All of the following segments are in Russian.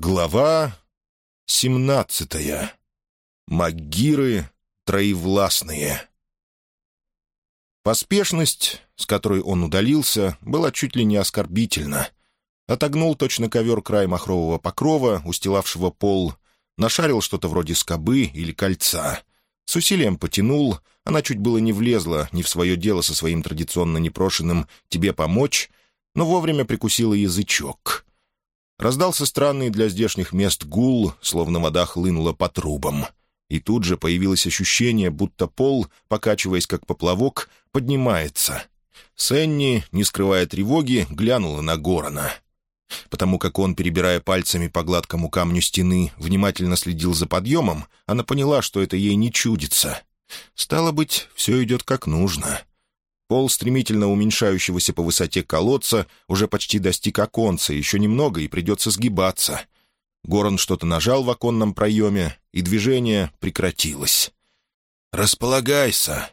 Глава семнадцатая. Магиры троевластные. Поспешность, с которой он удалился, была чуть ли не оскорбительна. Отогнул точно ковер край махрового покрова, устилавшего пол, нашарил что-то вроде скобы или кольца. С усилием потянул, она чуть было не влезла не в свое дело со своим традиционно непрошенным «тебе помочь», но вовремя прикусила язычок — Раздался странный для здешних мест гул, словно вода хлынула по трубам. И тут же появилось ощущение, будто пол, покачиваясь как поплавок, поднимается. Сенни, не скрывая тревоги, глянула на Горона. Потому как он, перебирая пальцами по гладкому камню стены, внимательно следил за подъемом, она поняла, что это ей не чудится. Стало быть, все идет как нужно. Пол стремительно уменьшающегося по высоте колодца уже почти достиг оконца, еще немного и придется сгибаться. Горан что-то нажал в оконном проеме, и движение прекратилось. «Располагайся.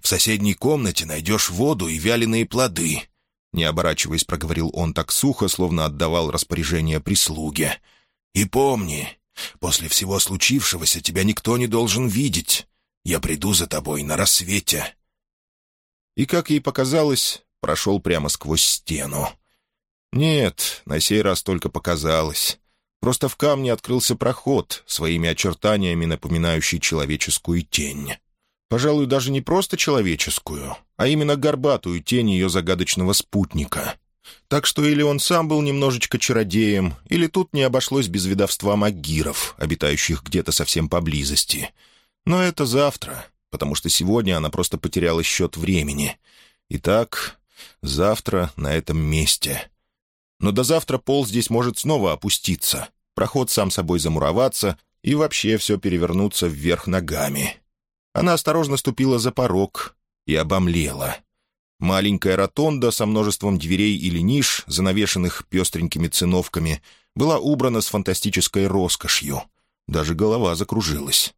В соседней комнате найдешь воду и вяленые плоды», — не оборачиваясь, проговорил он так сухо, словно отдавал распоряжение прислуге. «И помни, после всего случившегося тебя никто не должен видеть. Я приду за тобой на рассвете» и, как ей показалось, прошел прямо сквозь стену. Нет, на сей раз только показалось. Просто в камне открылся проход, своими очертаниями напоминающий человеческую тень. Пожалуй, даже не просто человеческую, а именно горбатую тень ее загадочного спутника. Так что или он сам был немножечко чародеем, или тут не обошлось без ведовства магиров, обитающих где-то совсем поблизости. Но это завтра потому что сегодня она просто потеряла счет времени. Итак, завтра на этом месте. Но до завтра пол здесь может снова опуститься, проход сам собой замуроваться и вообще все перевернуться вверх ногами. Она осторожно ступила за порог и обомлела. Маленькая ротонда со множеством дверей или ниш, занавешенных пестренькими циновками, была убрана с фантастической роскошью. Даже голова закружилась.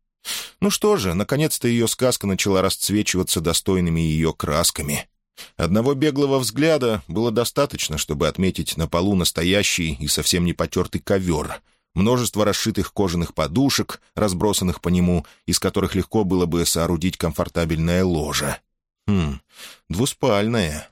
Ну что же, наконец-то ее сказка начала расцвечиваться достойными ее красками. Одного беглого взгляда было достаточно, чтобы отметить на полу настоящий и совсем не потертый ковер, множество расшитых кожаных подушек, разбросанных по нему, из которых легко было бы соорудить комфортабельное ложе. Хм, двуспальное.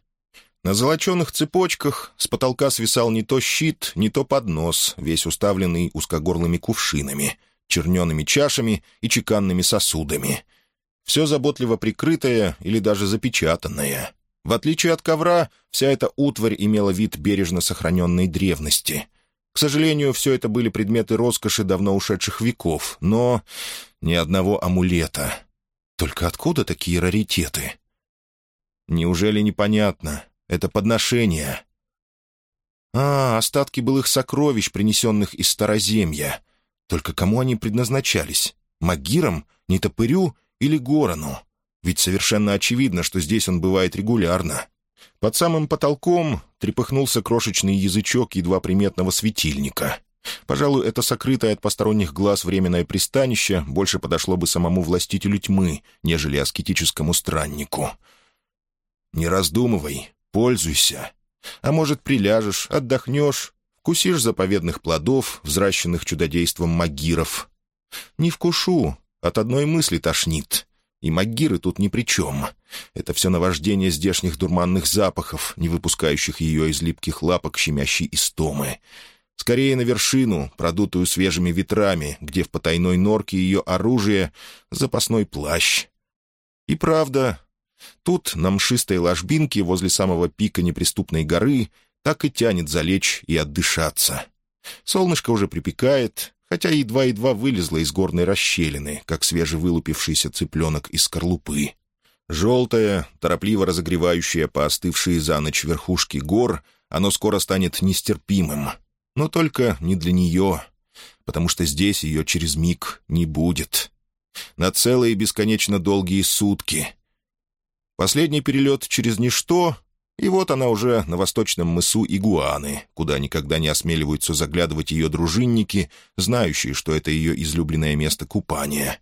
На золоченых цепочках с потолка свисал не то щит, не то поднос, весь уставленный узкогорлыми кувшинами — чернеными чашами и чеканными сосудами. Все заботливо прикрытое или даже запечатанное. В отличие от ковра, вся эта утварь имела вид бережно сохраненной древности. К сожалению, все это были предметы роскоши давно ушедших веков, но ни одного амулета. Только откуда такие раритеты? Неужели непонятно? Это подношение. А, остатки былых сокровищ, принесенных из Староземья. Только кому они предназначались? Магирам, Нетопырю или Горану? Ведь совершенно очевидно, что здесь он бывает регулярно. Под самым потолком трепыхнулся крошечный язычок едва приметного светильника. Пожалуй, это сокрытое от посторонних глаз временное пристанище больше подошло бы самому властителю тьмы, нежели аскетическому страннику. «Не раздумывай, пользуйся. А может, приляжешь, отдохнешь, Вкусишь заповедных плодов, взращенных чудодейством магиров. Не вкушу, от одной мысли тошнит. И магиры тут ни при чем. Это все наваждение здешних дурманных запахов, не выпускающих ее из липких лапок щемящей истомы. Скорее на вершину, продутую свежими ветрами, где в потайной норке ее оружие — запасной плащ. И правда, тут, на мшистой ложбинке возле самого пика неприступной горы, так и тянет залечь и отдышаться. Солнышко уже припекает, хотя едва-едва вылезло из горной расщелины, как свежевылупившийся цыпленок из скорлупы. Желтое, торопливо разогревающее поостывшие за ночь верхушки гор, оно скоро станет нестерпимым. Но только не для нее, потому что здесь ее через миг не будет. На целые бесконечно долгие сутки. Последний перелет через ничто и вот она уже на восточном мысу Игуаны, куда никогда не осмеливаются заглядывать ее дружинники, знающие, что это ее излюбленное место купания.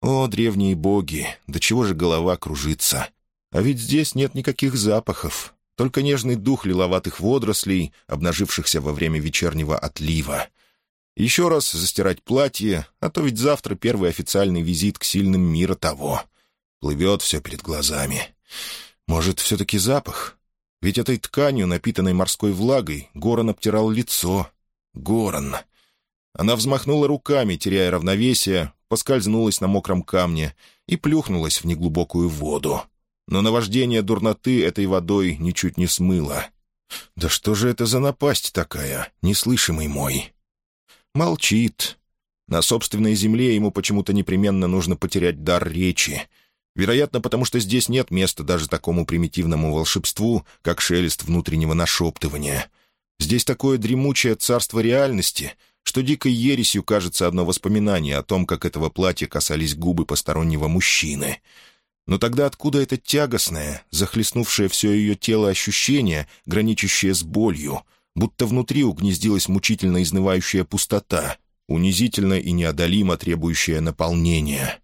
О, древние боги, до чего же голова кружится! А ведь здесь нет никаких запахов, только нежный дух лиловатых водорослей, обнажившихся во время вечернего отлива. Еще раз застирать платье, а то ведь завтра первый официальный визит к сильным мира того. Плывет все перед глазами. Может, все-таки запах? Ведь этой тканью, напитанной морской влагой, Горан обтирал лицо. Горан. Она взмахнула руками, теряя равновесие, поскользнулась на мокром камне и плюхнулась в неглубокую воду. Но наваждение дурноты этой водой ничуть не смыло. «Да что же это за напасть такая, неслышимый мой?» Молчит. На собственной земле ему почему-то непременно нужно потерять дар речи. Вероятно, потому что здесь нет места даже такому примитивному волшебству, как шелест внутреннего нашептывания. Здесь такое дремучее царство реальности, что дикой ересью кажется одно воспоминание о том, как этого платья касались губы постороннего мужчины. Но тогда откуда это тягостное, захлестнувшее все ее тело ощущение, граничащее с болью, будто внутри угнездилась мучительно изнывающая пустота, унизительно и неодолимо требующая наполнения?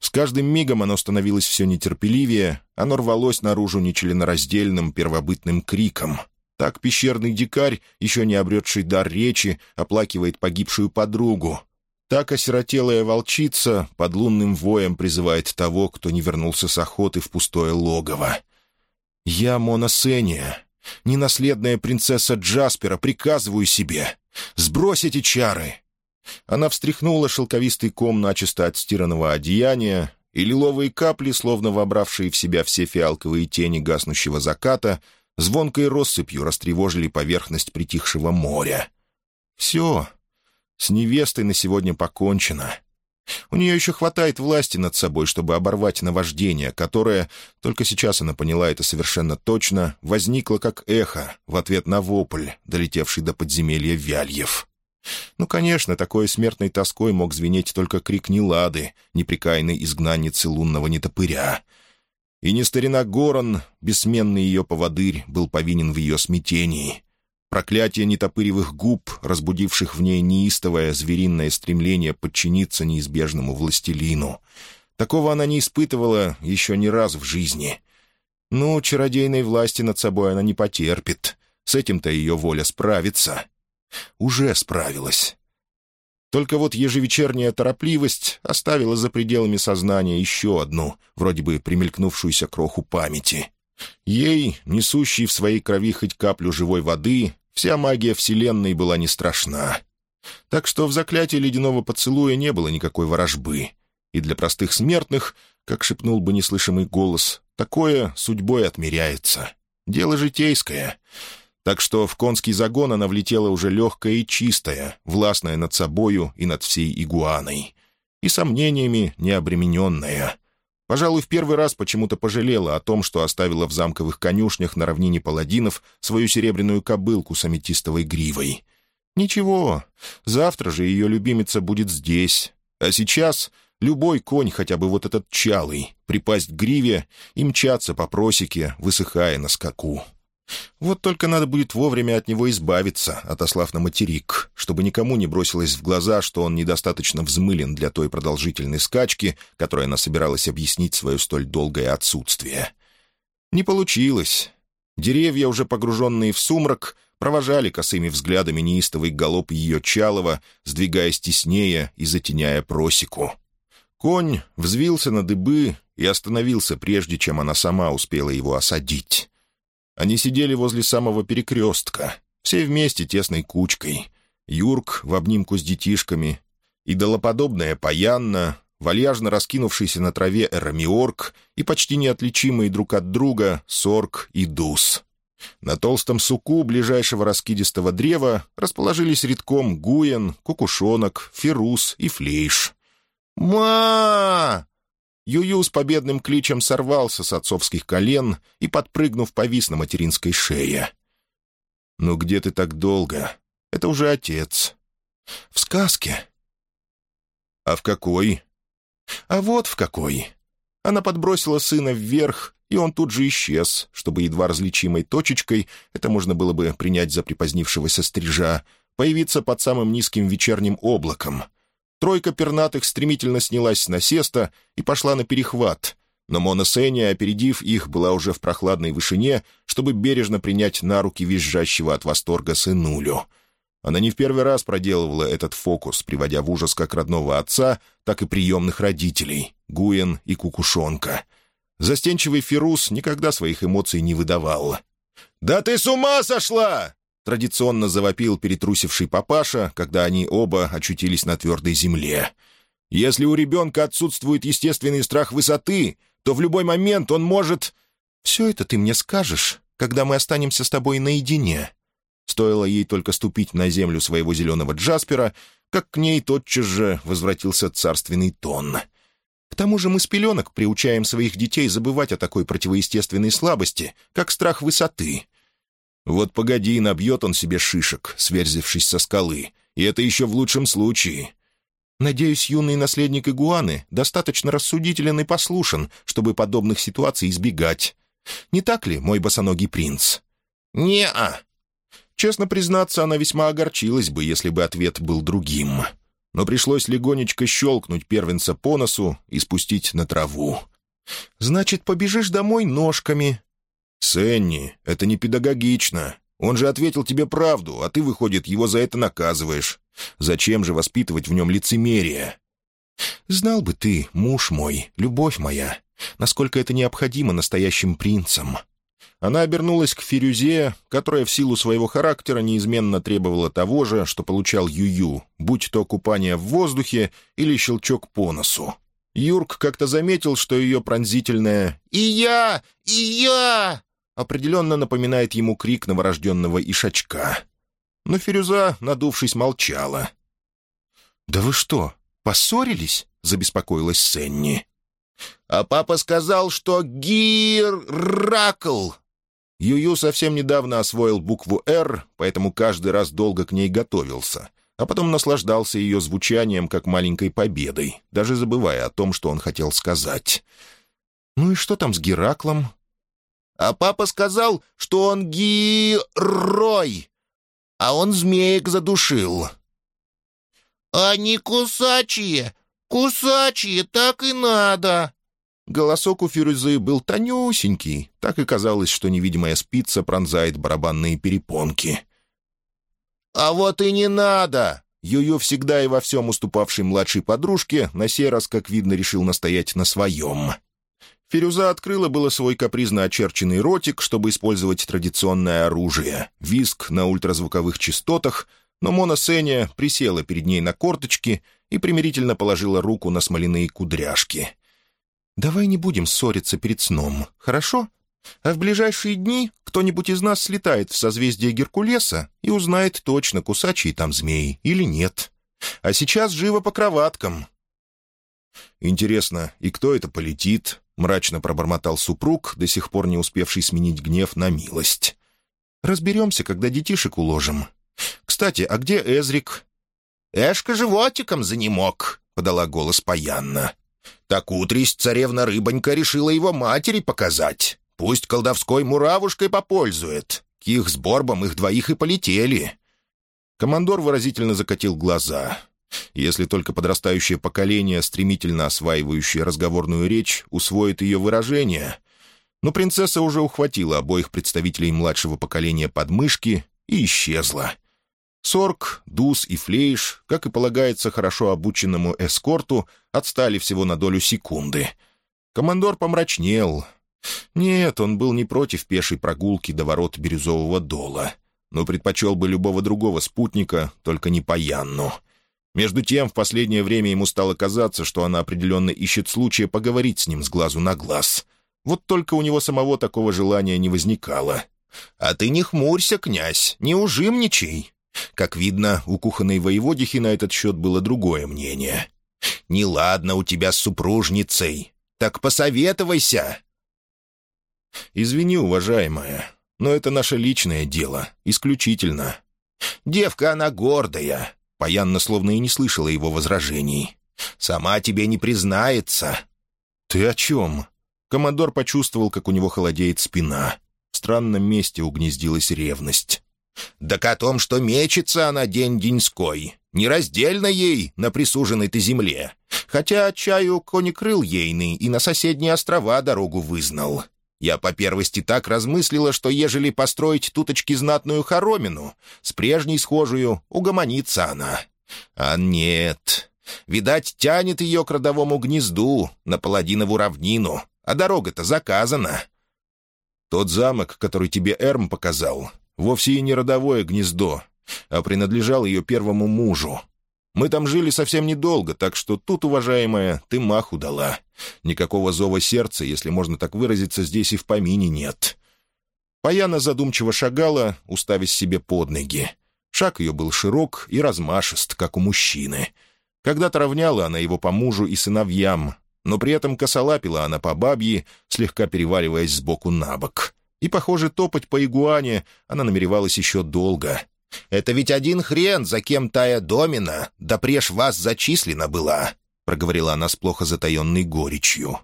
С каждым мигом оно становилось все нетерпеливее, оно рвалось наружу нечленораздельным первобытным криком — так пещерный дикарь, еще не обретший дар речи, оплакивает погибшую подругу. Так осиротелая волчица под лунным воем призывает того, кто не вернулся с охоты в пустое логово. «Я Мона Сения, ненаследная принцесса Джаспера, приказываю себе, сбрось эти чары!» Она встряхнула шелковистый ком начисто отстиранного одеяния, и лиловые капли, словно вобравшие в себя все фиалковые тени гаснущего заката, звонкой россыпью растревожили поверхность притихшего моря. «Все. С невестой на сегодня покончено. У нее еще хватает власти над собой, чтобы оборвать наваждение, которое, только сейчас она поняла это совершенно точно, возникло как эхо в ответ на вопль, долетевший до подземелья Вяльев. Ну, конечно, такой смертной тоской мог звенеть только крик Нелады, непрекаянной изгнанницы лунного нетопыря — и не старина Горан, бессменный ее поводырь, был повинен в ее смятении. Проклятие нетопыревых губ, разбудивших в ней неистовое звериное стремление подчиниться неизбежному властелину. Такого она не испытывала еще ни раз в жизни. Ну, чародейной власти над собой она не потерпит. С этим-то ее воля справится. Уже справилась. Только вот ежевечерняя торопливость оставила за пределами сознания еще одну, вроде бы примелькнувшуюся кроху памяти. Ей, несущей в своей крови хоть каплю живой воды, вся магия Вселенной была не страшна. Так что в заклятии ледяного поцелуя не было никакой ворожбы. И для простых смертных, как шепнул бы неслышимый голос, такое судьбой отмеряется. Дело житейское — так что в конский загон она влетела уже легкая и чистая, властная над собою и над всей игуаной. И сомнениями необремененная. Пожалуй, в первый раз почему-то пожалела о том, что оставила в замковых конюшнях на равнине паладинов свою серебряную кобылку с аметистовой гривой. Ничего, завтра же ее любимица будет здесь. А сейчас любой конь, хотя бы вот этот чалый, припасть к гриве и мчаться по просеке, высыхая на скаку. Вот только надо будет вовремя от него избавиться, отослав на материк, чтобы никому не бросилось в глаза, что он недостаточно взмылен для той продолжительной скачки, которой она собиралась объяснить свое столь долгое отсутствие. Не получилось. Деревья, уже погруженные в сумрак, провожали косыми взглядами неистовый галоп ее чалова, сдвигаясь теснее и затеняя просеку. Конь взвился на дыбы и остановился, прежде чем она сама успела его осадить. Они сидели возле самого перекрестка, все вместе тесной кучкой. Юрк в обнимку с детишками, идолоподобная Паянна, вальяжно раскинувшийся на траве Эрамиорг и почти неотличимые друг от друга Сорг и Дус. На толстом суку ближайшего раскидистого древа расположились редком Гуен, Кукушонок, Ферус и Флейш. «Ма!» Юю с победным кличем сорвался с отцовских колен и, подпрыгнув, повис на материнской шее. «Ну где ты так долго? Это уже отец». «В сказке». «А в какой?» «А вот в какой». Она подбросила сына вверх, и он тут же исчез, чтобы едва различимой точечкой, это можно было бы принять за припозднившегося стрижа, появиться под самым низким вечерним облаком — Тройка пернатых стремительно снялась с насеста и пошла на перехват, но Мона Сеня, опередив их, была уже в прохладной вышине, чтобы бережно принять на руки визжащего от восторга сынулю. Она не в первый раз проделывала этот фокус, приводя в ужас как родного отца, так и приемных родителей, Гуен и Кукушонка. Застенчивый Фирус никогда своих эмоций не выдавал. «Да ты с ума сошла!» Традиционно завопил перетрусивший папаша, когда они оба очутились на твердой земле. «Если у ребенка отсутствует естественный страх высоты, то в любой момент он может...» «Все это ты мне скажешь, когда мы останемся с тобой наедине», Стоило ей только ступить на землю своего зеленого Джаспера, как к ней тотчас же возвратился царственный тон. К тому же мы с пеленок приучаем своих детей забывать о такой противоестественной слабости, как страх высоты. Вот погоди, набьет он себе шишек, сверзившись со скалы, и это еще в лучшем случае. Надеюсь, юный наследник Игуаны достаточно рассудителен и послушен, чтобы подобных ситуаций избегать. Не так ли, мой босоногий принц? «Не-а», Честно признаться, она весьма огорчилась бы, если бы ответ был другим. Но пришлось легонечко щелкнуть первенца по носу и спустить на траву. «Значит, побежишь домой ножками?» «Сенни, это не педагогично. Он же ответил тебе правду, а ты, выходит, его за это наказываешь. Зачем же воспитывать в нем лицемерие?» «Знал бы ты, муж мой, любовь моя, насколько это необходимо настоящим принцам. Она обернулась к Фирюзе, которая в силу своего характера неизменно требовала того же, что получал Юю, будь то купание в воздухе или щелчок по носу. Юрк как-то заметил, что ее пронзительное «И я! И я!» Определенно напоминает ему крик новорожденного ишачка. Но Фирюза, надувшись, молчала. «Да вы что, поссорились?» — забеспокоилась Сенни. «А папа сказал, что Гиракл Юю совсем недавно освоил букву «Р», поэтому каждый раз долго к ней готовился, а потом наслаждался ее звучанием как маленькой победой, даже забывая о том, что он хотел сказать. «Ну и что там с Гераклом?» «А папа сказал, что он герой, а он змеек задушил». «Они кусачие, кусачие, так и надо», Голосок у Фирузы был тонюсенький, так и казалось, что невидимая спица пронзает барабанные перепонки. «А вот и не надо!» Юю, всегда и во всем уступавшей младшей подружке, на сей раз, как видно, решил настоять на своем. Фирюза открыла было свой капризно очерченный ротик, чтобы использовать традиционное оружие — виск на ультразвуковых частотах, но Мона Сеня присела перед ней на корточки и примирительно положила руку на смоляные кудряшки. «Давай не будем ссориться перед сном, хорошо? А в ближайшие дни кто-нибудь из нас слетает в созвездие Геркулеса и узнает точно, кусачие там змеи или нет. А сейчас живо по кроваткам». «Интересно, и кто это полетит?» — мрачно пробормотал супруг, до сих пор не успевший сменить гнев на милость. «Разберемся, когда детишек уложим. Кстати, а где Эзрик?» «Эшка животиком занемог», — подала голос Паянна. Так утрись царевна-рыбонька решила его матери показать. Пусть колдовской муравушкой попользует. К их сборбам их двоих и полетели». Командор выразительно закатил глаза. Если только подрастающее поколение, стремительно осваивающее разговорную речь, усвоит ее выражение. Но принцесса уже ухватила обоих представителей младшего поколения под мышки и исчезла — Сорг, Дус и Флейш, как и полагается хорошо обученному эскорту, отстали всего на долю секунды. Командор помрачнел. Нет, он был не против пешей прогулки до ворот Бирюзового дола, но предпочел бы любого другого спутника, только не Паянну. Между тем, в последнее время ему стало казаться, что она определенно ищет случая поговорить с ним с глазу на глаз. Вот только у него самого такого желания не возникало. «А ты не хмурься, князь, не ужимничай!» Как видно, у кухонной воеводихи на этот счет было другое мнение. «Неладно у тебя с супружницей. Так посоветовайся!» «Извини, уважаемая, но это наше личное дело, исключительно». «Девка она гордая». Паянна словно и не слышала его возражений. «Сама тебе не признается». «Ты о чем?» Командор почувствовал, как у него холодеет спина. В странном месте угнездилась ревность. «Так о том, что мечется она день-деньской, нераздельно ей на присуженной-то земле, хотя чаю конекрыл ейный и на соседние острова дорогу вызнал. Я по первости так размыслила, что ежели построить туточки знатную хоромину, с прежней схожую угомонится она. А нет. Видать, тянет ее к родовому гнезду, на Паладинову равнину, а дорога-то заказана. Тот замок, который тебе Эрм показал, вовсе и не родовое гнездо, а принадлежал ее первому мужу. Мы там жили совсем недолго, так что тут, уважаемая, ты маху дала. Никакого зова сердца, если можно так выразиться, здесь и в помине нет». Паяна задумчиво шагала, уставясь себе под ноги. Шаг ее был широк и размашист, как у мужчины. Когда-то равняла она его по мужу и сыновьям, но при этом косолапила она по бабье, слегка перевариваясь сбоку на бок. И, похоже, топать по игуане она намеревалась еще долго, это ведь один хрен, за кем тая домина, да преж вас зачислена была», — проговорила она с плохо затаенной горечью.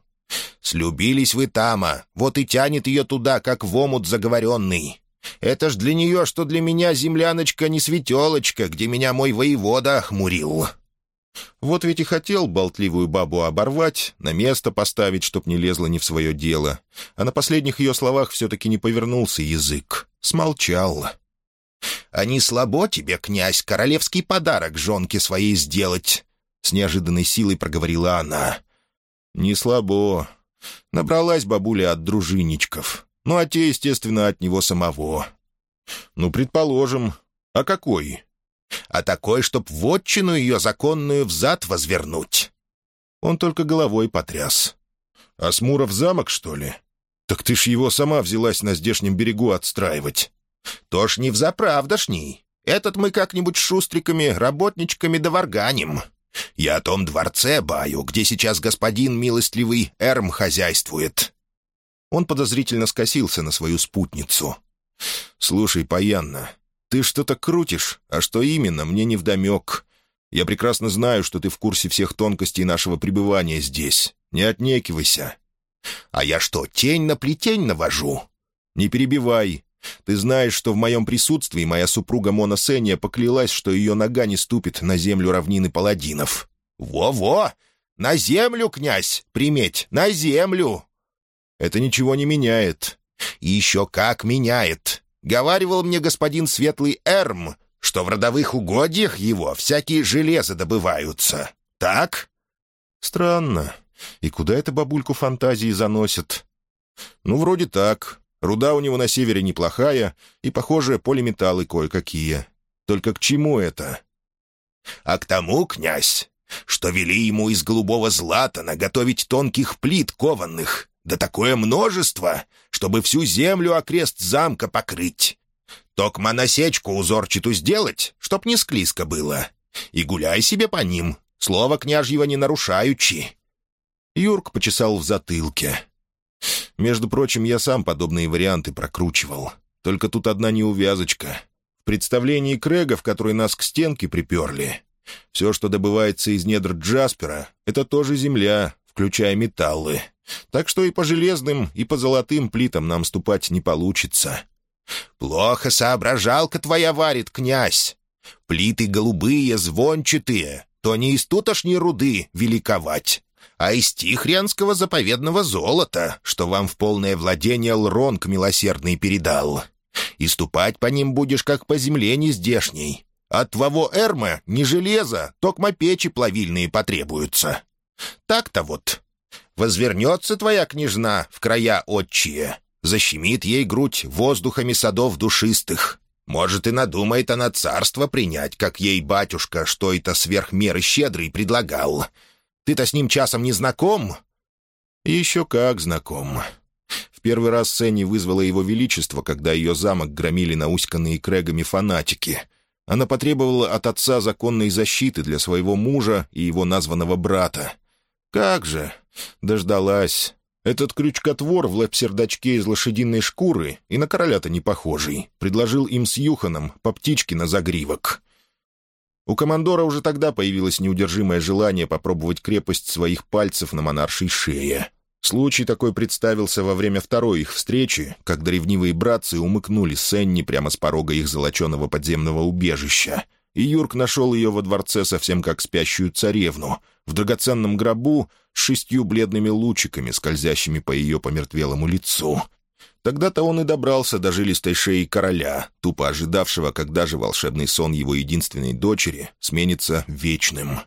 «Слюбились вы тама, вот и тянет ее туда, как в омут заговоренный. Это ж для нее, что для меня земляночка не светелочка, где меня мой воевода охмурил». Вот ведь и хотел болтливую бабу оборвать, на место поставить, чтоб не лезла не в свое дело. А на последних ее словах все-таки не повернулся язык. Смолчал. А не слабо тебе, князь, королевский подарок жонке своей сделать?» С неожиданной силой проговорила она. «Не слабо. Набралась бабуля от дружинничков. Ну, а те, естественно, от него самого. Ну, предположим. А какой?» «А такой, чтоб вотчину ее законную взад возвернуть». Он только головой потряс. «Асмуров замок, что ли? Так ты ж его сама взялась на здешнем берегу отстраивать. То ж не взаправдошний. Этот мы как-нибудь шустриками, работничками доварганим. Я о том дворце баю, где сейчас господин милостливый Эрм хозяйствует». Он подозрительно скосился на свою спутницу. «Слушай, Паянна, ты что-то крутишь, а что именно, мне невдомек. Я прекрасно знаю, что ты в курсе всех тонкостей нашего пребывания здесь. Не отнекивайся». «А я что, тень на плетень навожу?» «Не перебивай. Ты знаешь, что в моем присутствии моя супруга Мона Сения поклялась, что ее нога не ступит на землю равнины паладинов». «Во-во! На землю, князь! Приметь, на землю!» «Это ничего не меняет». «И еще как меняет! Говаривал мне господин Светлый Эрм, что в родовых угодьях его всякие железы добываются. Так?» «Странно. И куда это бабульку фантазии заносит?» «Ну, вроде так. Руда у него на севере неплохая, и, похоже, полиметаллы кое-какие. Только к чему это? А к тому, князь, что вели ему из голубого злата наготовить тонких плит кованных, да такое множество, чтобы всю землю окрест замка покрыть. Токма насечку узорчату сделать, чтоб не склизко было. И гуляй себе по ним, слово княжьего не нарушаючи». Юрк почесал в затылке. Между прочим, я сам подобные варианты прокручивал. Только тут одна неувязочка. В представлении Крэга, в который нас к стенке приперли, все, что добывается из недр Джаспера, это тоже земля, включая металлы. Так что и по железным, и по золотым плитам нам ступать не получится. «Плохо соображалка твоя варит, князь. Плиты голубые, звончатые, то не из тутошней руды великовать а из тихрянского заповедного золота, что вам в полное владение Лронг милосердный передал. И ступать по ним будешь, как по земле нездешней. От твоего эрма не железо, токмо печи плавильные потребуются. Так-то вот. Возвернется твоя княжна в края отчие, защемит ей грудь воздухами садов душистых. Может, и надумает она царство принять, как ей батюшка, что это сверх меры щедрый предлагал. Ты-то с ним часом не знаком?» «Еще как знаком». В первый раз Сенни вызвала его величество, когда ее замок громили науськанные крегами фанатики. Она потребовала от отца законной защиты для своего мужа и его названного брата. «Как же!» Дождалась. Этот крючкотвор в лэп-сердачке из лошадиной шкуры и на короля-то не похожий. Предложил им с Юханом по птичке на загривок. У командора уже тогда появилось неудержимое желание попробовать крепость своих пальцев на монаршей шее. Случай такой представился во время второй их встречи, когда ревнивые братцы умыкнули Сенни прямо с порога их золоченого подземного убежища. И Юрк нашел ее во дворце совсем как спящую царевну, в драгоценном гробу с шестью бледными лучиками, скользящими по ее помертвелому лицу — Тогда-то он и добрался до жилистой шеи короля, тупо ожидавшего, когда же волшебный сон его единственной дочери сменится вечным.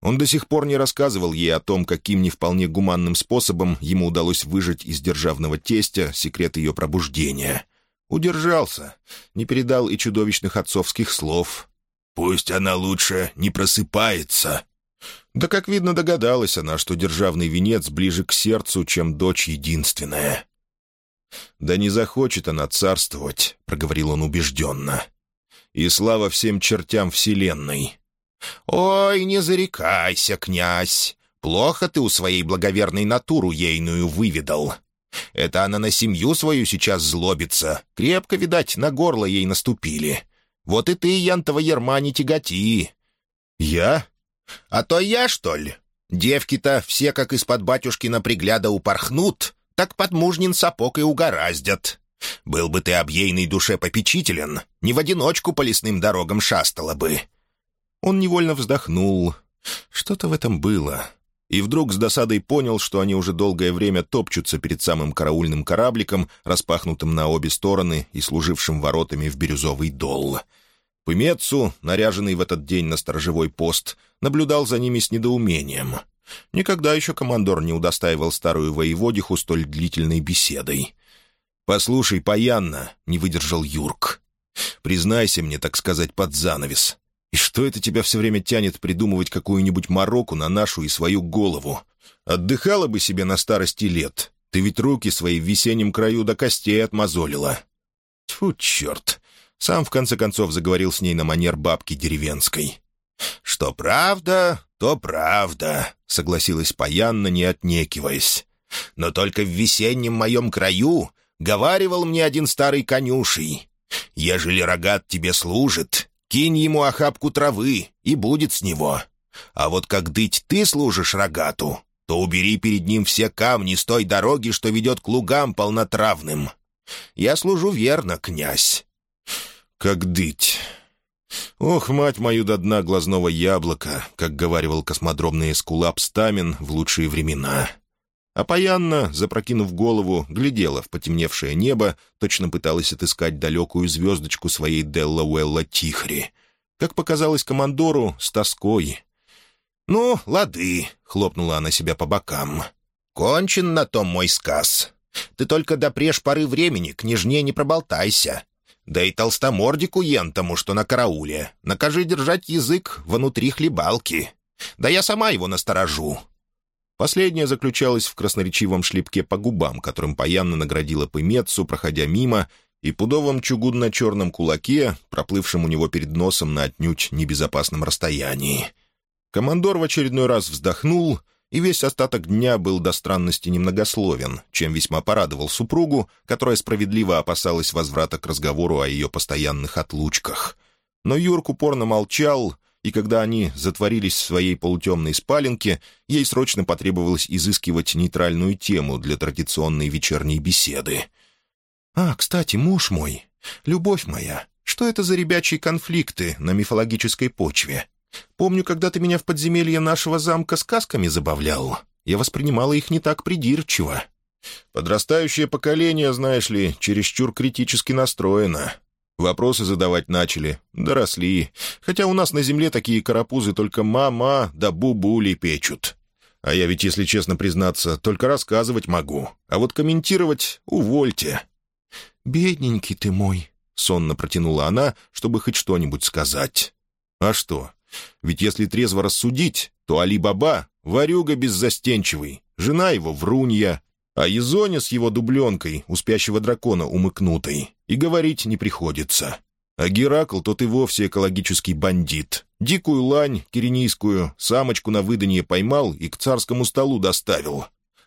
Он до сих пор не рассказывал ей о том, каким не вполне гуманным способом ему удалось выжать из державного тестя секрет ее пробуждения. Удержался, не передал и чудовищных отцовских слов. «Пусть она лучше не просыпается», да, как видно, догадалась она, что державный венец ближе к сердцу, чем дочь единственная. «Да не захочет она царствовать», — проговорил он убежденно. «И слава всем чертям вселенной». «Ой, не зарекайся, князь. Плохо ты у своей благоверной натуру ейную выведал. Это она на семью свою сейчас злобится. Крепко, видать, на горло ей наступили. Вот и ты, Янтова ерма, не тяготи». «Я?» «А то я, что ли? Девки-то все как из-под батюшкина пригляда упорхнут, так под мужнин сапог и угораздят. Был бы ты об ейной душе попечителен, не в одиночку по лесным дорогам шастала бы». Он невольно вздохнул. Что-то в этом было. И вдруг с досадой понял, что они уже долгое время топчутся перед самым караульным корабликом, распахнутым на обе стороны и служившим воротами в бирюзовый дол. Пымецу, наряженный в этот день на сторожевой пост, наблюдал за ними с недоумением — Никогда еще командор не удостаивал старую воеводиху столь длительной беседой. «Послушай, паянна», — не выдержал Юрк. «Признайся мне, так сказать, под занавес. И что это тебя все время тянет придумывать какую-нибудь мороку на нашу и свою голову? Отдыхала бы себе на старости лет. Ты ведь руки свои в весеннем краю до костей отмозолила». Тьфу, черт! Сам, в конце концов, заговорил с ней на манер бабки деревенской. «Что правда, то правда», — согласилась Паянна, не отнекиваясь. «Но только в весеннем моем краю говаривал мне один старый конюший. Ежели рогат тебе служит, кинь ему охапку травы, и будет с него. А вот как дыть ты служишь рогату, то убери перед ним все камни с той дороги, что ведет к лугам полнотравным. Я служу верно, князь». «Как дыть?» «Ох, мать мою до дна глазного яблока», как говаривал космодромный эскулап Стамин в лучшие времена. Паянна, запрокинув голову, глядела в потемневшее небо, точно пыталась отыскать далекую звездочку своей Делла Уэлла Тихри. Как показалось командору, с тоской. «Ну, лады», — хлопнула она себя по бокам. «Кончен на том мой сказ. Ты только до преж поры времени княжне не проболтайся. Да и толстомордику ентому, что на карауле. Накажи держать язык внутри хлебалки. Да я сама его насторожу». Последняя заключалась в красноречивом шлепке по губам, которым Паянна наградила Пымецу, проходя мимо, и пудовом чугунно-черном кулаке, проплывшем у него перед носом на отнюдь небезопасном расстоянии. Командор в очередной раз вздохнул — и весь остаток дня был до странности немногословен, чем весьма порадовал супругу, которая справедливо опасалась возврата к разговору о ее постоянных отлучках. Но Юрк упорно молчал, и когда они затворились в своей полутемной спаленке, ей срочно потребовалось изыскивать нейтральную тему для традиционной вечерней беседы. «А, кстати, муж мой, любовь моя, что это за ребячие конфликты на мифологической почве?» Помню, когда ты меня в подземелье нашего замка сказками забавлял. Я воспринимала их не так придирчиво. Подрастающее поколение, знаешь ли, чересчур критически настроено. Вопросы задавать начали, доросли. Хотя у нас на земле такие карапузы только мама да бубу печут. А я ведь, если честно признаться, только рассказывать могу. А вот комментировать — увольте. «Бедненький ты мой», — сонно протянула она, чтобы хоть что-нибудь сказать. «А что? Ведь если трезво рассудить, то Али-Баба — ворюга беззастенчивый, жена его — врунья, а Езоня с его дубленкой, у спящего дракона умыкнутой, и говорить не приходится. А Геракл тот и вовсе экологический бандит. Дикую лань, киренийскую, самочку на выданье поймал и к царскому столу доставил.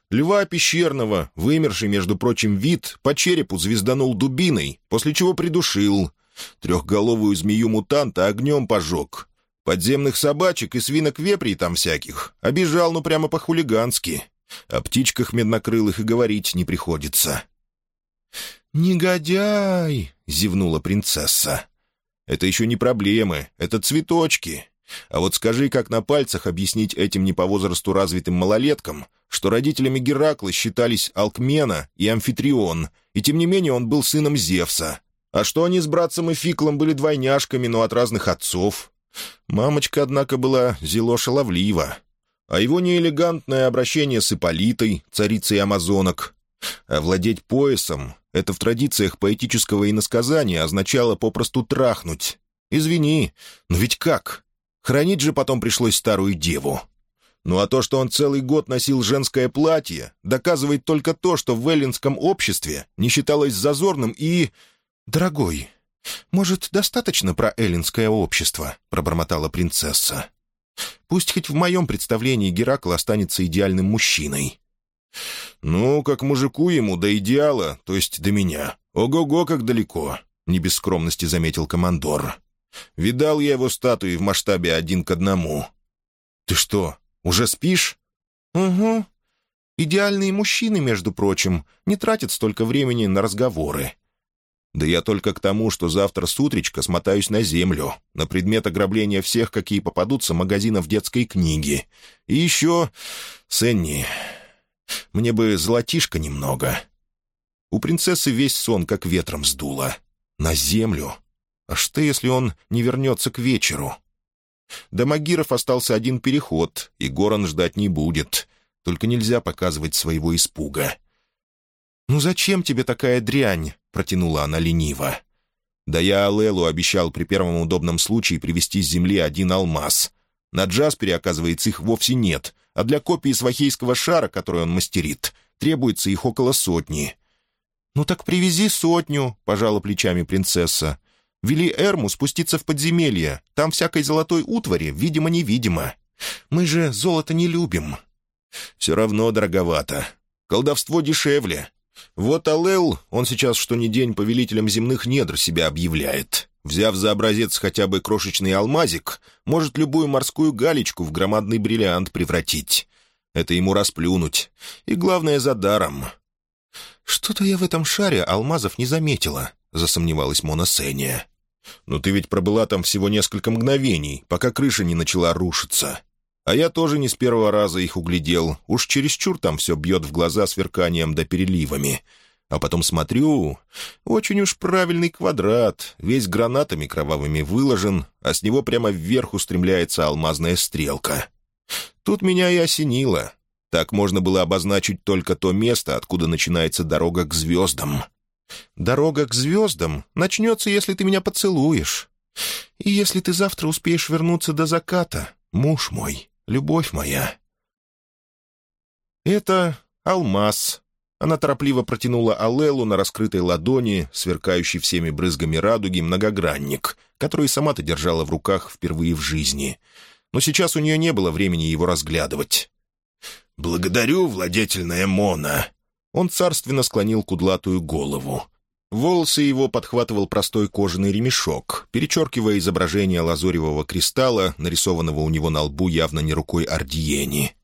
Льва пещерного, вымерший, между прочим, вид, по черепу звезданул дубиной, после чего придушил. Трехголовую змею-мутанта огнем пожег, Подземных собачек и свинок-вепрей там всяких. Обижал, ну прямо по-хулигански. О птичках меднокрылых и говорить не приходится». «Негодяй!» — зевнула принцесса. «Это еще не проблемы, это цветочки. А вот скажи, как на пальцах объяснить этим не по возрасту развитым малолеткам, что родителями Геракла считались Алкмена и Амфитрион, и тем не менее он был сыном Зевса. А что они с братцем и Фиклом были двойняшками, но от разных отцов? Мамочка, однако, была зело шаловлива. А его неэлегантное обращение с Ипполитой, царицей амазонок, овладеть поясом — это в традициях поэтического иносказания означало попросту трахнуть. Извини, но ведь как? Хранить же потом пришлось старую деву. Ну а то, что он целый год носил женское платье, доказывает только то, что в эллинском обществе не считалось зазорным и... «Дорогой, может, достаточно про эллинское общество?» — пробормотала принцесса. «Пусть хоть в моем представлении Геракл останется идеальным мужчиной». «Ну, как мужику ему до идеала, то есть до меня. Ого-го, как далеко», — не без скромности заметил командор. «Видал я его статуи в масштабе один к одному». «Ты что, уже спишь?» «Угу. Идеальные мужчины, между прочим, не тратят столько времени на разговоры». «Да я только к тому, что завтра с утречка смотаюсь на землю, на предмет ограбления всех, какие попадутся магазинов детской книги. И еще... Сенни, мне бы золотишко немного». У принцессы весь сон как ветром сдуло. На землю. А что, если он не вернется к вечеру? До Магиров остался один переход, и Горан ждать не будет. Только нельзя показывать своего испуга. «Ну зачем тебе такая дрянь?» — протянула она лениво. «Да я Алелу обещал при первом удобном случае привезти с земли один алмаз. На Джаспере, оказывается, их вовсе нет, а для копии свахейского шара, который он мастерит, требуется их около сотни». «Ну так привези сотню», — пожала плечами принцесса. «Вели Эрму спуститься в подземелье. Там всякой золотой утвари, видимо-невидимо. Мы же золото не любим». «Все равно дороговато. Колдовство дешевле. Вот Алел, он сейчас что ни день повелителем земных недр себя объявляет. Взяв за образец хотя бы крошечный алмазик, может любую морскую галечку в громадный бриллиант превратить. Это ему расплюнуть. И главное, за даром. «Что-то я в этом шаре алмазов не заметила», — засомневалась Мона Сения. «Но ты ведь пробыла там всего несколько мгновений, пока крыша не начала рушиться. А я тоже не с первого раза их углядел. Уж чересчур там все бьет в глаза сверканием да переливами. А потом смотрю, очень уж правильный квадрат, весь гранатами кровавыми выложен, а с него прямо вверх устремляется алмазная стрелка. Тут меня и осенило. Так можно было обозначить только то место, откуда начинается дорога к звездам. «Дорога к звездам начнется, если ты меня поцелуешь. И если ты завтра успеешь вернуться до заката, муж мой, любовь моя». «Это алмаз», она торопливо протянула Алелу на раскрытой ладони, сверкающий всеми брызгами радуги, многогранник, который сама-то держала в руках впервые в жизни. Но сейчас у нее не было времени его разглядывать. «Благодарю, владетельная Мона!» Он царственно склонил кудлатую голову. Волосы его подхватывал простой кожаный ремешок, перечеркивая изображение лазоревого кристалла, нарисованного у него на лбу явно не рукой Ардиени.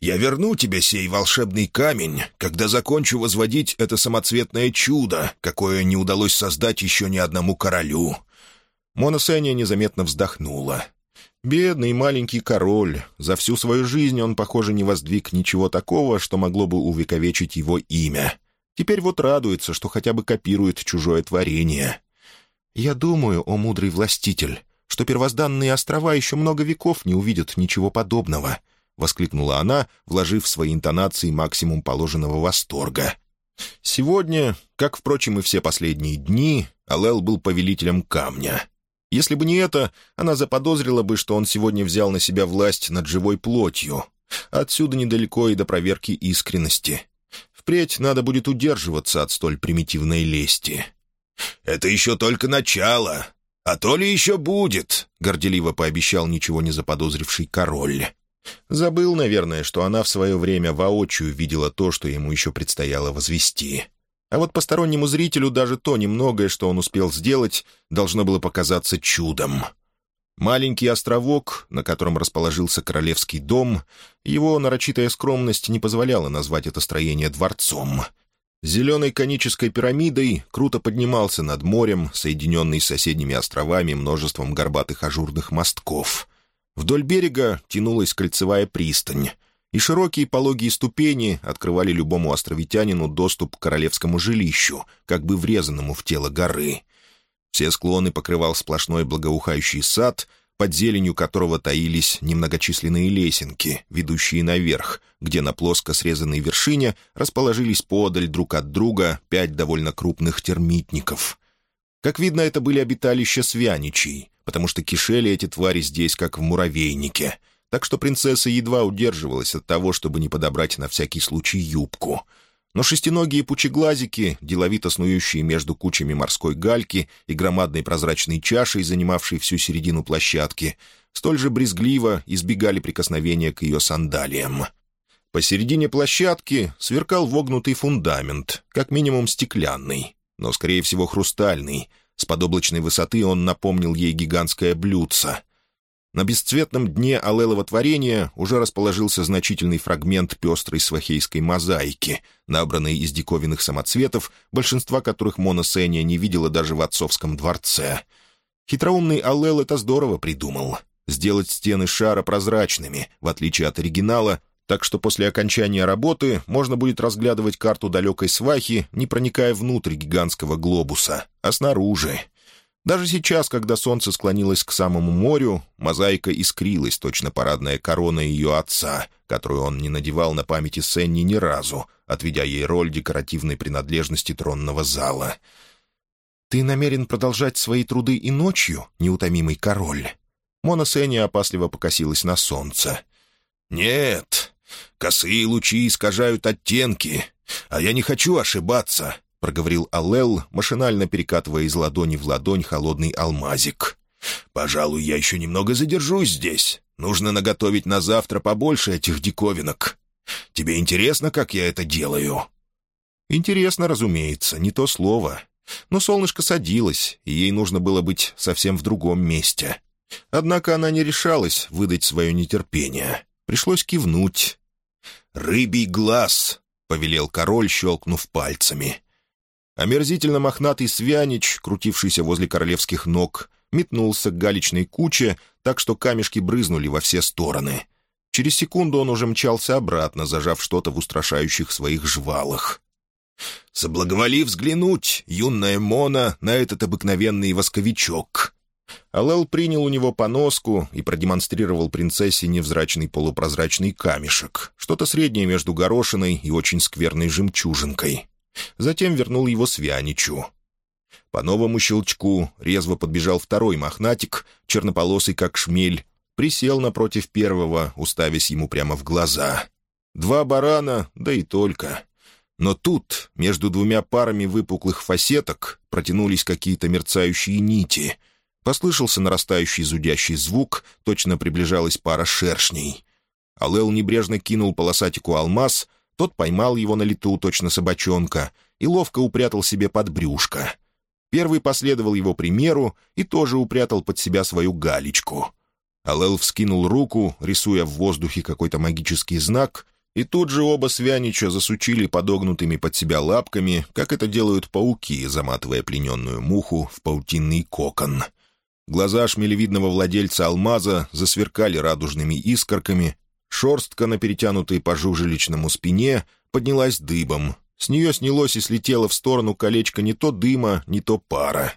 Я верну тебе сей волшебный камень, когда закончу возводить это самоцветное чудо, какое не удалось создать еще ни одному королю». Моносения незаметно вздохнула. Бедный маленький король. За всю свою жизнь он, похоже, не воздвиг ничего такого, что могло бы увековечить его имя. Теперь вот радуется, что хотя бы копирует чужое творение. «Я думаю, о мудрый властитель, что первозданные острова еще много веков не увидят ничего подобного», — воскликнула она, вложив в свои интонации максимум положенного восторга. Сегодня, как, впрочем, и все последние дни, Алел был повелителем камня. Если бы не это, она заподозрила бы, что он сегодня взял на себя власть над живой плотью. Отсюда недалеко и до проверки искренности. Впредь надо будет удерживаться от столь примитивной лести. «Это еще только начало, а то ли еще будет», — горделиво пообещал ничего не заподозривший король. Забыл, наверное, что она в свое время воочию видела то, что ему еще предстояло возвести. А вот постороннему зрителю даже то немногое, что он успел сделать, должно было показаться чудом. Маленький островок, на котором расположился королевский дом, его нарочитая скромность не позволяла назвать это строение дворцом. Зеленой конической пирамидой круто поднимался над морем, соединенный с соседними островами множеством горбатых ажурных мостков — Вдоль берега тянулась кольцевая пристань, и широкие пологие ступени открывали любому островитянину доступ к королевскому жилищу, как бы врезанному в тело горы. Все склоны покрывал сплошной благоухающий сад, под зеленью которого таились немногочисленные лесенки, ведущие наверх, где на плоско срезанной вершине расположились подаль друг от друга пять довольно крупных термитников. Как видно, это были обиталища свяничей, потому что кишели эти твари здесь, как в муравейнике — так что принцесса едва удерживалась от того, чтобы не подобрать на всякий случай юбку. Но шестиногие пучеглазики, деловито снующие между кучами морской гальки и громадной прозрачной чашей, занимавшей всю середину площадки, столь же брезгливо избегали прикосновения к ее сандалиям. Посередине площадки сверкал вогнутый фундамент, как минимум стеклянный, но, скорее всего, хрустальный. С подоблачной высоты он напомнил ей гигантское блюдце — на бесцветном дне алелова творения уже расположился значительный фрагмент пестрой свахейской мозаики, набранной из диковинных самоцветов, большинства которых Мона Сеня не видела даже в отцовском дворце. Хитроумный Алел это здорово придумал. Сделать стены шара прозрачными, в отличие от оригинала, так что после окончания работы можно будет разглядывать карту далекой свахи, не проникая внутрь гигантского глобуса, а снаружи — даже сейчас, когда солнце склонилось к самому морю, мозаика искрилась, точно парадная корона ее отца, которую он не надевал на памяти Сенни ни разу, отведя ей роль декоративной принадлежности тронного зала. «Ты намерен продолжать свои труды и ночью, неутомимый король?» Мона Сенни опасливо покосилась на солнце. «Нет, косые лучи искажают оттенки, а я не хочу ошибаться. — проговорил Аллел, машинально перекатывая из ладони в ладонь холодный алмазик. «Пожалуй, я еще немного задержусь здесь. Нужно наготовить на завтра побольше этих диковинок. Тебе интересно, как я это делаю?» «Интересно, разумеется, не то слово. Но солнышко садилось, и ей нужно было быть совсем в другом месте. Однако она не решалась выдать свое нетерпение. Пришлось кивнуть. «Рыбий глаз!» — повелел король, щелкнув пальцами. Омерзительно мохнатый свянич, крутившийся возле королевских ног, метнулся к галечной куче, так что камешки брызнули во все стороны. Через секунду он уже мчался обратно, зажав что-то в устрашающих своих жвалах. «Соблаговоли взглянуть, юная Мона, на этот обыкновенный восковичок!» Алел принял у него поноску и продемонстрировал принцессе невзрачный полупрозрачный камешек, что-то среднее между горошиной и очень скверной жемчужинкой. Затем вернул его Свяничу. По новому щелчку резво подбежал второй мохнатик, чернополосый как шмель, присел напротив первого, уставясь ему прямо в глаза. Два барана, да и только. Но тут, между двумя парами выпуклых фасеток, протянулись какие-то мерцающие нити. Послышался нарастающий зудящий звук, точно приближалась пара шершней. Алел небрежно кинул полосатику алмаз, тот поймал его на лету, точно собачонка, и ловко упрятал себе под брюшко. Первый последовал его примеру и тоже упрятал под себя свою галечку. Алел вскинул руку, рисуя в воздухе какой-то магический знак, и тут же оба свянича засучили подогнутыми под себя лапками, как это делают пауки, заматывая плененную муху в паутинный кокон. Глаза шмелевидного владельца алмаза засверкали радужными искорками, Шорстка на перетянутой по жужеличному спине поднялась дыбом. С нее снялось и слетело в сторону колечко не то дыма, не то пара.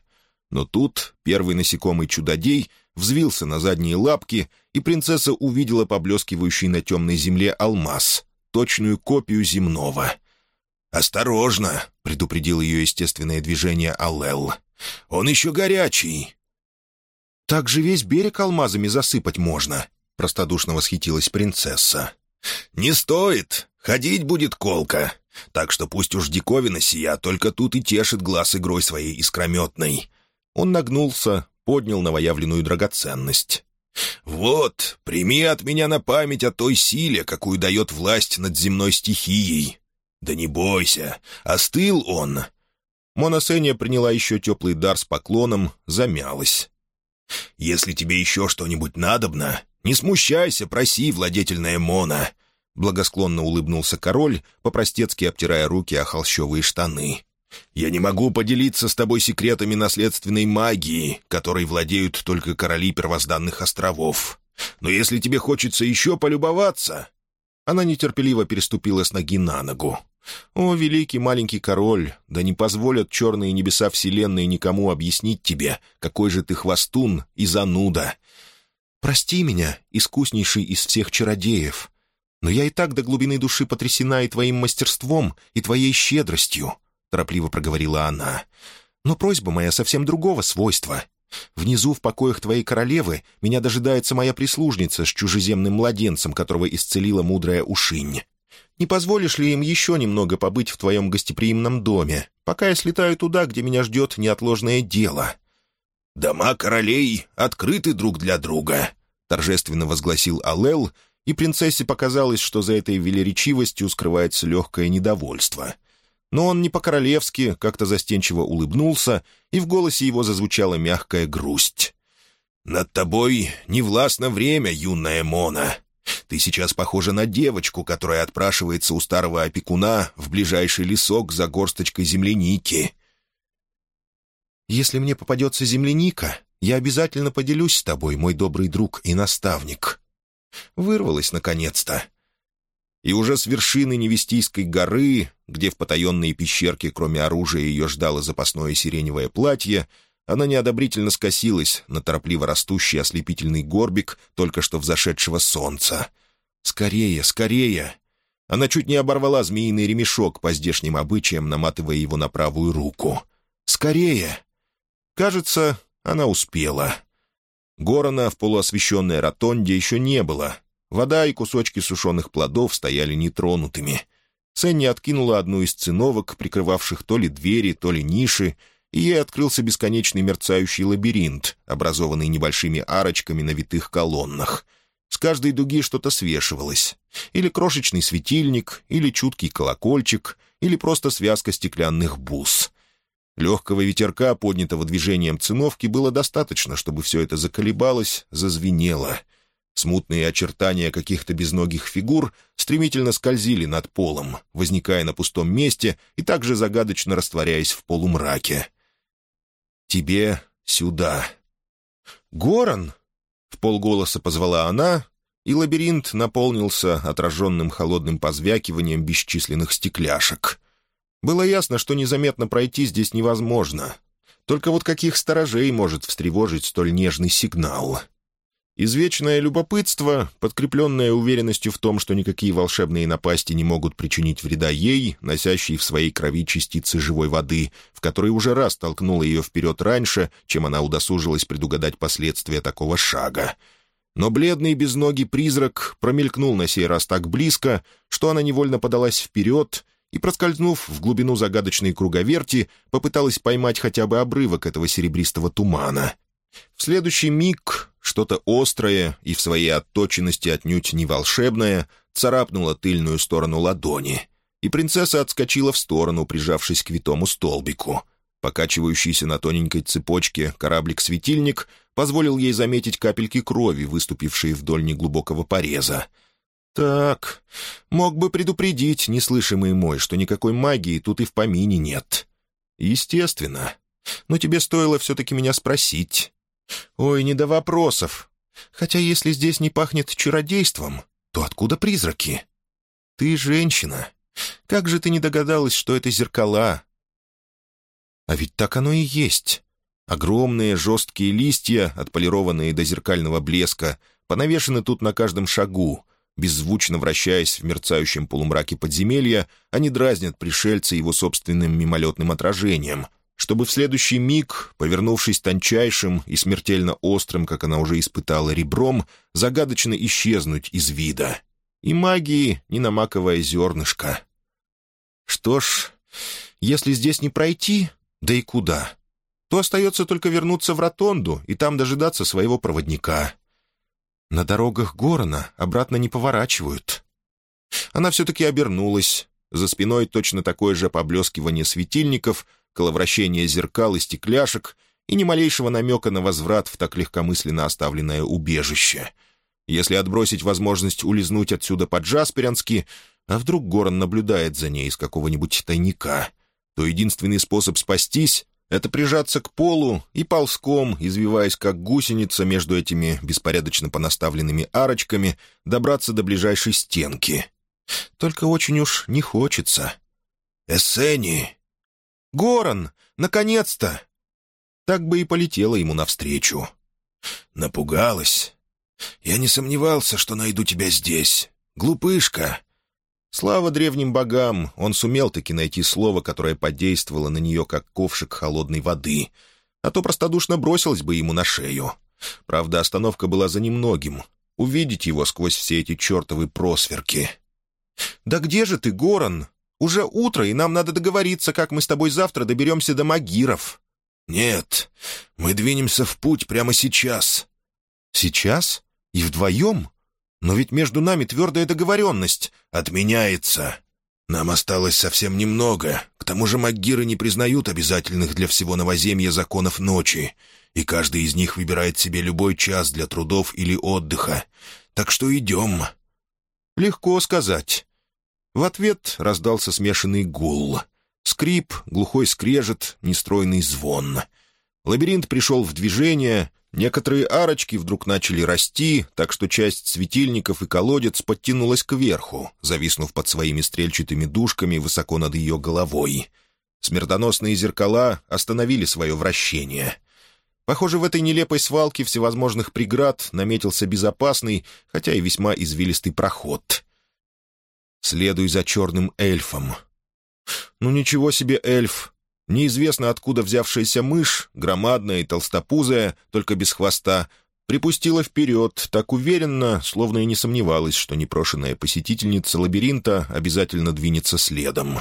Но тут первый насекомый чудодей взвился на задние лапки, и принцесса увидела поблескивающий на темной земле алмаз, точную копию земного. «Осторожно!» — предупредил ее естественное движение Аллел. «Он еще горячий!» «Так же весь берег алмазами засыпать можно», простодушно восхитилась принцесса. «Не стоит! Ходить будет колка. Так что пусть уж диковина сия только тут и тешит глаз игрой своей искрометной». Он нагнулся, поднял новоявленную драгоценность. «Вот, прими от меня на память о той силе, какую дает власть над земной стихией. Да не бойся, остыл он». Моносения приняла еще теплый дар с поклоном, замялась. «Если тебе еще что-нибудь надобно, «Не смущайся, проси, владетельная Мона!» Благосклонно улыбнулся король, по-простецки обтирая руки о холщовые штаны. «Я не могу поделиться с тобой секретами наследственной магии, которой владеют только короли первозданных островов. Но если тебе хочется еще полюбоваться...» Она нетерпеливо переступила с ноги на ногу. «О, великий маленький король, да не позволят черные небеса Вселенной никому объяснить тебе, какой же ты хвостун и зануда. Прости меня, искуснейший из всех чародеев, но я и так до глубины души потрясена и твоим мастерством, и твоей щедростью», — торопливо проговорила она. «Но просьба моя совсем другого свойства. Внизу, в покоях твоей королевы, меня дожидается моя прислужница с чужеземным младенцем, которого исцелила мудрая Ушинь. Не позволишь ли им еще немного побыть в твоем гостеприимном доме, пока я слетаю туда, где меня ждет неотложное дело?» «Дома королей открыты друг для друга», — торжественно возгласил Алел, и принцессе показалось, что за этой велеречивостью скрывается легкое недовольство — но он не по-королевски как-то застенчиво улыбнулся, и в голосе его зазвучала мягкая грусть. «Над тобой не властно время, юная Мона. Ты сейчас похожа на девочку, которая отпрашивается у старого опекуна в ближайший лесок за горсточкой земляники». «Если мне попадется земляника, я обязательно поделюсь с тобой, мой добрый друг и наставник». Вырвалась наконец-то. И уже с вершины Невестийской горы, где в потаенной пещерке, кроме оружия, ее ждало запасное сиреневое платье, она неодобрительно скосилась на торопливо растущий ослепительный горбик только что взошедшего солнца. «Скорее, скорее!» Она чуть не оборвала змеиный ремешок по здешним обычаям, наматывая его на правую руку. «Скорее!» Кажется, она успела. Горона в полуосвещенной ротонде еще не было, Вода и кусочки сушеных плодов стояли нетронутыми. Сенни откинула одну из циновок, прикрывавших то ли двери, то ли ниши, и ей открылся бесконечный мерцающий лабиринт, образованный небольшими арочками на витых колоннах. С каждой дуги что-то свешивалось. Или крошечный светильник, или чуткий колокольчик, или просто связка стеклянных бус. Легкого ветерка, поднятого движением циновки, было достаточно, чтобы все это заколебалось, зазвенело — Смутные очертания каких-то безногих фигур стремительно скользили над полом, возникая на пустом месте и также загадочно растворяясь в полумраке. «Тебе сюда». «Горан!» — в полголоса позвала она, и лабиринт наполнился отраженным холодным позвякиванием бесчисленных стекляшек. Было ясно, что незаметно пройти здесь невозможно. Только вот каких сторожей может встревожить столь нежный сигнал — Извечное любопытство, подкрепленное уверенностью в том, что никакие волшебные напасти не могут причинить вреда ей, носящей в своей крови частицы живой воды, в которой уже раз толкнула ее вперед раньше, чем она удосужилась предугадать последствия такого шага. Но бледный безногий призрак промелькнул на сей раз так близко, что она невольно подалась вперед и, проскользнув в глубину загадочной круговерти, попыталась поймать хотя бы обрывок этого серебристого тумана. В следующий миг что-то острое и в своей отточенности отнюдь не волшебное царапнуло тыльную сторону ладони, и принцесса отскочила в сторону, прижавшись к витому столбику. Покачивающийся на тоненькой цепочке кораблик-светильник позволил ей заметить капельки крови, выступившие вдоль неглубокого пореза. «Так, мог бы предупредить, неслышимый мой, что никакой магии тут и в помине нет». «Естественно. Но тебе стоило все-таки меня спросить. «Ой, не до вопросов. Хотя если здесь не пахнет чародейством, то откуда призраки? Ты женщина. Как же ты не догадалась, что это зеркала?» А ведь так оно и есть. Огромные жесткие листья, отполированные до зеркального блеска, понавешены тут на каждом шагу. Беззвучно вращаясь в мерцающем полумраке подземелья, они дразнят пришельца его собственным мимолетным отражением — чтобы в следующий миг, повернувшись тончайшим и смертельно острым, как она уже испытала, ребром, загадочно исчезнуть из вида. И магии не намаковое зернышко. Что ж, если здесь не пройти, да и куда, то остается только вернуться в ротонду и там дожидаться своего проводника. На дорогах Горона обратно не поворачивают. Она все-таки обернулась. За спиной точно такое же поблескивание светильников — коловращение зеркал и стекляшек и ни малейшего намека на возврат в так легкомысленно оставленное убежище. Если отбросить возможность улизнуть отсюда по-джасперянски, а вдруг Горан наблюдает за ней из какого-нибудь тайника, то единственный способ спастись — это прижаться к полу и ползком, извиваясь как гусеница между этими беспорядочно понаставленными арочками, добраться до ближайшей стенки Только очень уж не хочется. «Эссени!» «Горан! Наконец-то!» Так бы и полетела ему навстречу. «Напугалась? Я не сомневался, что найду тебя здесь. Глупышка!» Слава древним богам, он сумел таки найти слово, которое подействовало на нее, как ковшик холодной воды, а то простодушно бросилась бы ему на шею. Правда, остановка была за немногим. Увидеть его сквозь все эти чертовы просверки. «Да где же ты, Горан? Уже утро, и нам надо договориться, как мы с тобой завтра доберемся до Магиров». «Нет, мы двинемся в путь прямо сейчас». «Сейчас? И вдвоем? Но ведь между нами твердая договоренность. Отменяется. Нам осталось совсем немного. К тому же Магиры не признают обязательных для всего новоземья законов ночи, и каждый из них выбирает себе любой час для трудов или отдыха. Так что идем». «Легко сказать». В ответ раздался смешанный гул — Скрип, глухой скрежет, нестройный звон. Лабиринт пришел в движение, некоторые арочки вдруг начали расти, так что часть светильников и колодец подтянулась кверху, зависнув под своими стрельчатыми дужками высоко над ее головой. Смертоносные зеркала остановили свое вращение. Похоже, в этой нелепой свалке всевозможных преград наметился безопасный, хотя и весьма извилистый проход. «Следуй за черным эльфом», ну ничего себе эльф! Неизвестно откуда взявшаяся мышь, громадная и толстопузая, только без хвоста, припустила вперед, так уверенно, словно и не сомневалась, что непрошенная посетительница лабиринта обязательно двинется следом.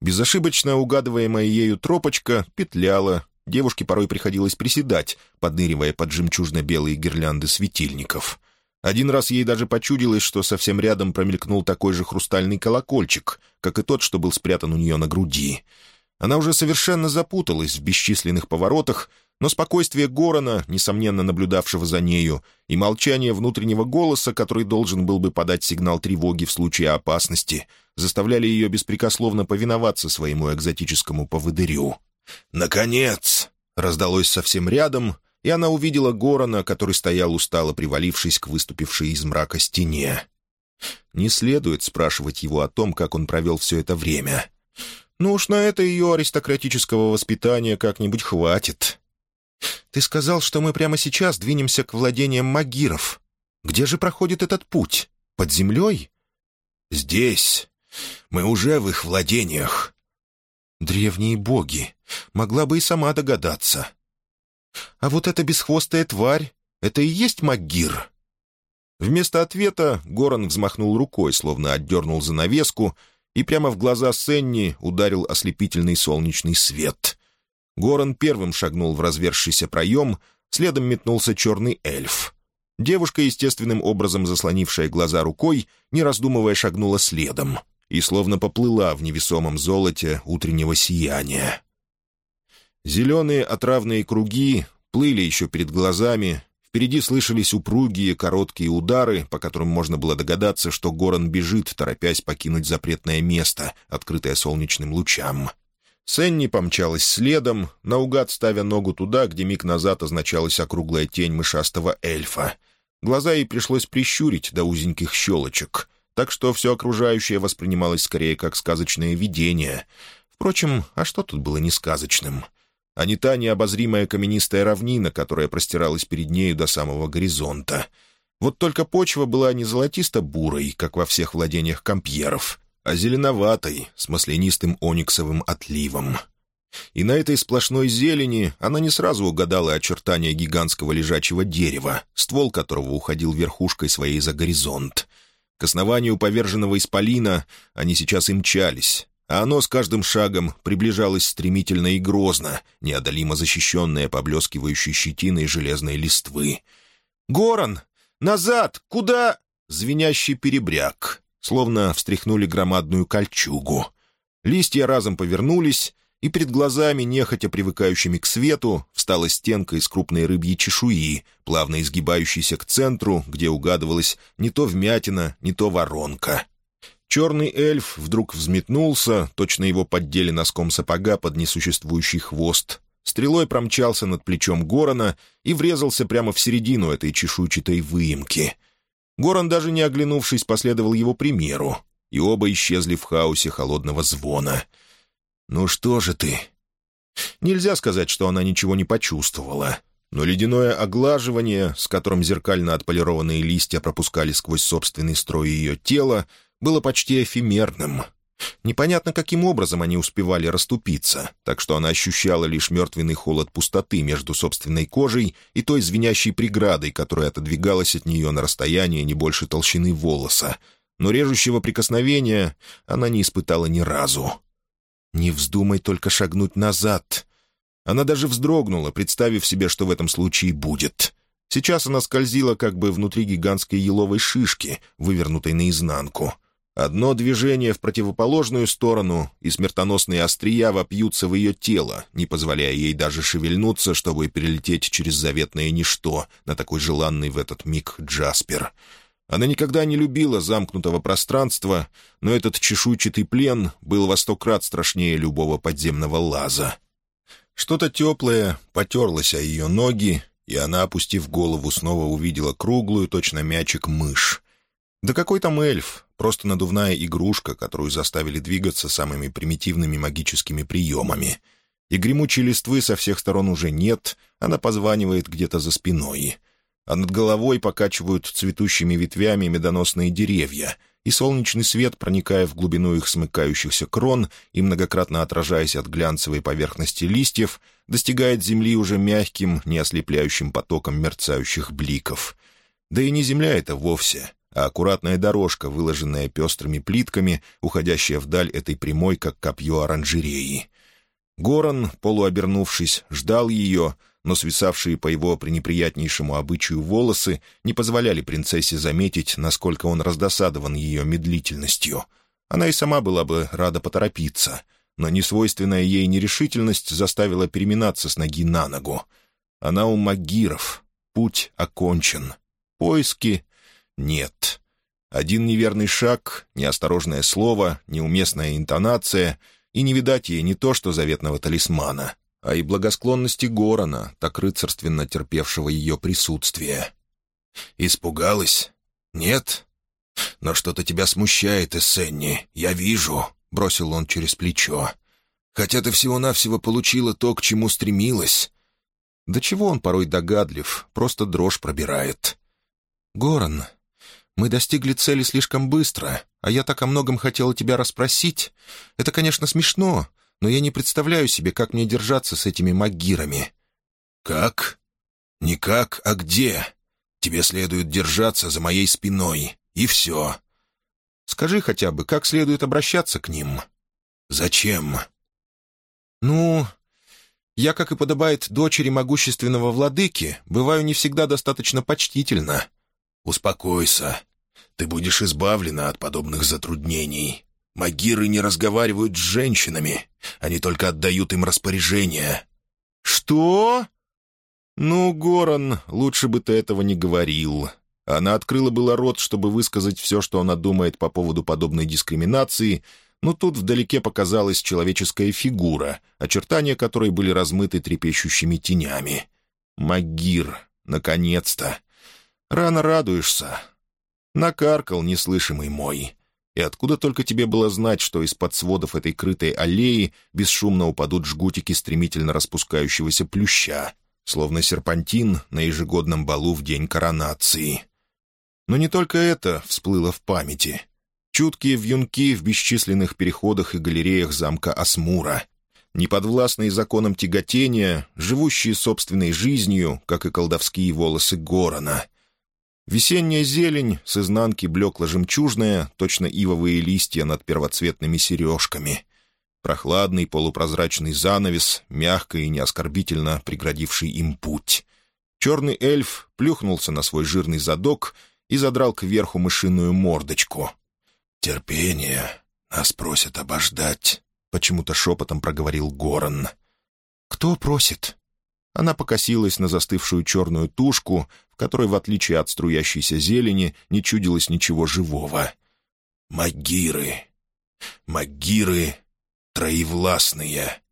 Безошибочно угадываемая ею тропочка петляла, девушке порой приходилось приседать, подныривая под жемчужно-белые гирлянды светильников. Один раз ей даже почудилось, что совсем рядом промелькнул такой же хрустальный колокольчик, как и тот, что был спрятан у нее на груди. Она уже совершенно запуталась в бесчисленных поворотах, но спокойствие Горона, несомненно наблюдавшего за нею, и молчание внутреннего голоса, который должен был бы подать сигнал тревоги в случае опасности, заставляли ее беспрекословно повиноваться своему экзотическому поводырю. «Наконец!» — раздалось совсем рядом, и она увидела Горона, который стоял устало, привалившись к выступившей из мрака стене. Не следует спрашивать его о том, как он провел все это время. Ну уж на это ее аристократического воспитания как-нибудь хватит. Ты сказал, что мы прямо сейчас двинемся к владениям Магиров. Где же проходит этот путь? Под землей? Здесь. Мы уже в их владениях. Древние боги. Могла бы и сама догадаться. А вот эта бесхвостая тварь — это и есть Магир?» Вместо ответа Горан взмахнул рукой, словно отдернул занавеску, и прямо в глаза Сенни ударил ослепительный солнечный свет. Горан первым шагнул в развершийся проем, следом метнулся черный эльф. Девушка, естественным образом заслонившая глаза рукой, не раздумывая шагнула следом и словно поплыла в невесомом золоте утреннего сияния. Зеленые отравные круги плыли еще перед глазами, впереди слышались упругие короткие удары, по которым можно было догадаться, что Горан бежит, торопясь покинуть запретное место, открытое солнечным лучам. Сенни помчалась следом, наугад ставя ногу туда, где миг назад означалась округлая тень мышастого эльфа. Глаза ей пришлось прищурить до узеньких щелочек, так что все окружающее воспринималось скорее как сказочное видение. Впрочем, а что тут было несказочным? А не та необозримая каменистая равнина, которая простиралась перед нею до самого горизонта. Вот только почва была не золотисто-бурой, как во всех владениях компьеров, а зеленоватой, с маслянистым ониксовым отливом. И на этой сплошной зелени она не сразу угадала очертания гигантского лежачего дерева, ствол которого уходил верхушкой своей за горизонт. К основанию поверженного исполина они сейчас и мчались, а оно с каждым шагом приближалось стремительно и грозно, неодолимо защищенное поблескивающей щетиной железной листвы. «Горан! Назад! Куда?» Звенящий перебряк, словно встряхнули громадную кольчугу. Листья разом повернулись, и перед глазами, нехотя привыкающими к свету, встала стенка из крупной рыбьей чешуи, плавно изгибающейся к центру, где угадывалась не то вмятина, не то воронка. Черный эльф вдруг взметнулся, точно его поддели носком сапога под несуществующий хвост. Стрелой промчался над плечом Горона и врезался прямо в середину этой чешуйчатой выемки. Горон, даже не оглянувшись, последовал его примеру. и оба исчезли в хаосе холодного звона. «Ну что же ты?» Нельзя сказать, что она ничего не почувствовала, но ледяное оглаживание, с которым зеркально отполированные листья пропускали сквозь собственный строй ее тела, было почти эфемерным — Непонятно, каким образом они успевали расступиться, так что она ощущала лишь мертвенный холод пустоты между собственной кожей и той звенящей преградой, которая отодвигалась от нее на расстояние не больше толщины волоса. Но режущего прикосновения она не испытала ни разу. «Не вздумай только шагнуть назад». Она даже вздрогнула, представив себе, что в этом случае будет. Сейчас она скользила как бы внутри гигантской еловой шишки, вывернутой наизнанку — Одно движение в противоположную сторону, и смертоносные острия вопьются в ее тело, не позволяя ей даже шевельнуться, чтобы перелететь через заветное ничто на такой желанный в этот миг Джаспер. Она никогда не любила замкнутого пространства, но этот чешуйчатый плен был во сто крат страшнее любого подземного лаза. Что-то теплое потерлось о ее ноги, и она, опустив голову, снова увидела круглую, точно мячик, мышь. Да какой там эльф, просто надувная игрушка, которую заставили двигаться самыми примитивными магическими приемами. И гремучей листвы со всех сторон уже нет, она позванивает где-то за спиной. А над головой покачивают цветущими ветвями медоносные деревья, и солнечный свет, проникая в глубину их смыкающихся крон и многократно отражаясь от глянцевой поверхности листьев, достигает земли уже мягким, не ослепляющим потоком мерцающих бликов. Да и не земля это вовсе — а аккуратная дорожка, выложенная пестрыми плитками, уходящая вдаль этой прямой, как копье оранжереи. Горан, полуобернувшись, ждал ее, но свисавшие по его пренеприятнейшему обычаю волосы не позволяли принцессе заметить, насколько он раздосадован ее медлительностью. Она и сама была бы рада поторопиться, но несвойственная ей нерешительность заставила переминаться с ноги на ногу. Она у Магиров. Путь окончен. Поиски нет. Один неверный шаг, неосторожное слово, неуместная интонация, и не видать ей не то что заветного талисмана, а и благосклонности Горона, так рыцарственно терпевшего ее присутствие. «Испугалась? Нет? Но что-то тебя смущает, Эссенни, я вижу», — бросил он через плечо. «Хотя ты всего-навсего получила то, к чему стремилась». До чего он порой догадлив, просто дрожь пробирает. «Горан, мы достигли цели слишком быстро, а я так о многом хотела тебя расспросить. Это, конечно, смешно, но я не представляю себе, как мне держаться с этими магирами». «Как? Не как, а где? Тебе следует держаться за моей спиной, и все». «Скажи хотя бы, как следует обращаться к ним?» «Зачем?» «Ну, я, как и подобает дочери могущественного владыки, бываю не всегда достаточно почтительно. «Успокойся. Ты будешь избавлена от подобных затруднений. Магиры не разговаривают с женщинами. Они только отдают им распоряжения». «Что?» «Ну, Горан, лучше бы ты этого не говорил». Она открыла было рот, чтобы высказать все, что она думает по поводу подобной дискриминации, но тут вдалеке показалась человеческая фигура, очертания которой были размыты трепещущими тенями. «Магир! Наконец-то!» Рано радуешься. Накаркал неслышимый мой. И откуда только тебе было знать, что из-под сводов этой крытой аллеи бесшумно упадут жгутики стремительно распускающегося плюща, словно серпантин на ежегодном балу в день коронации. Но не только это всплыло в памяти. Чуткие вьюнки в бесчисленных переходах и галереях замка Асмура, неподвластные законам тяготения, живущие собственной жизнью, как и колдовские волосы Горона — Весенняя зелень, с изнанки блекло-жемчужная, точно ивовые листья над первоцветными сережками. Прохладный полупрозрачный занавес, мягко и неоскорбительно преградивший им путь. Черный эльф плюхнулся на свой жирный задок и задрал кверху мышиную мордочку. «Терпение. Нас просят обождать», — почему-то шепотом проговорил Горан. «Кто просит?» Она покосилась на застывшую черную тушку, которой, в отличие от струящейся зелени, не чудилось ничего живого. «Магиры! Магиры троевластные!»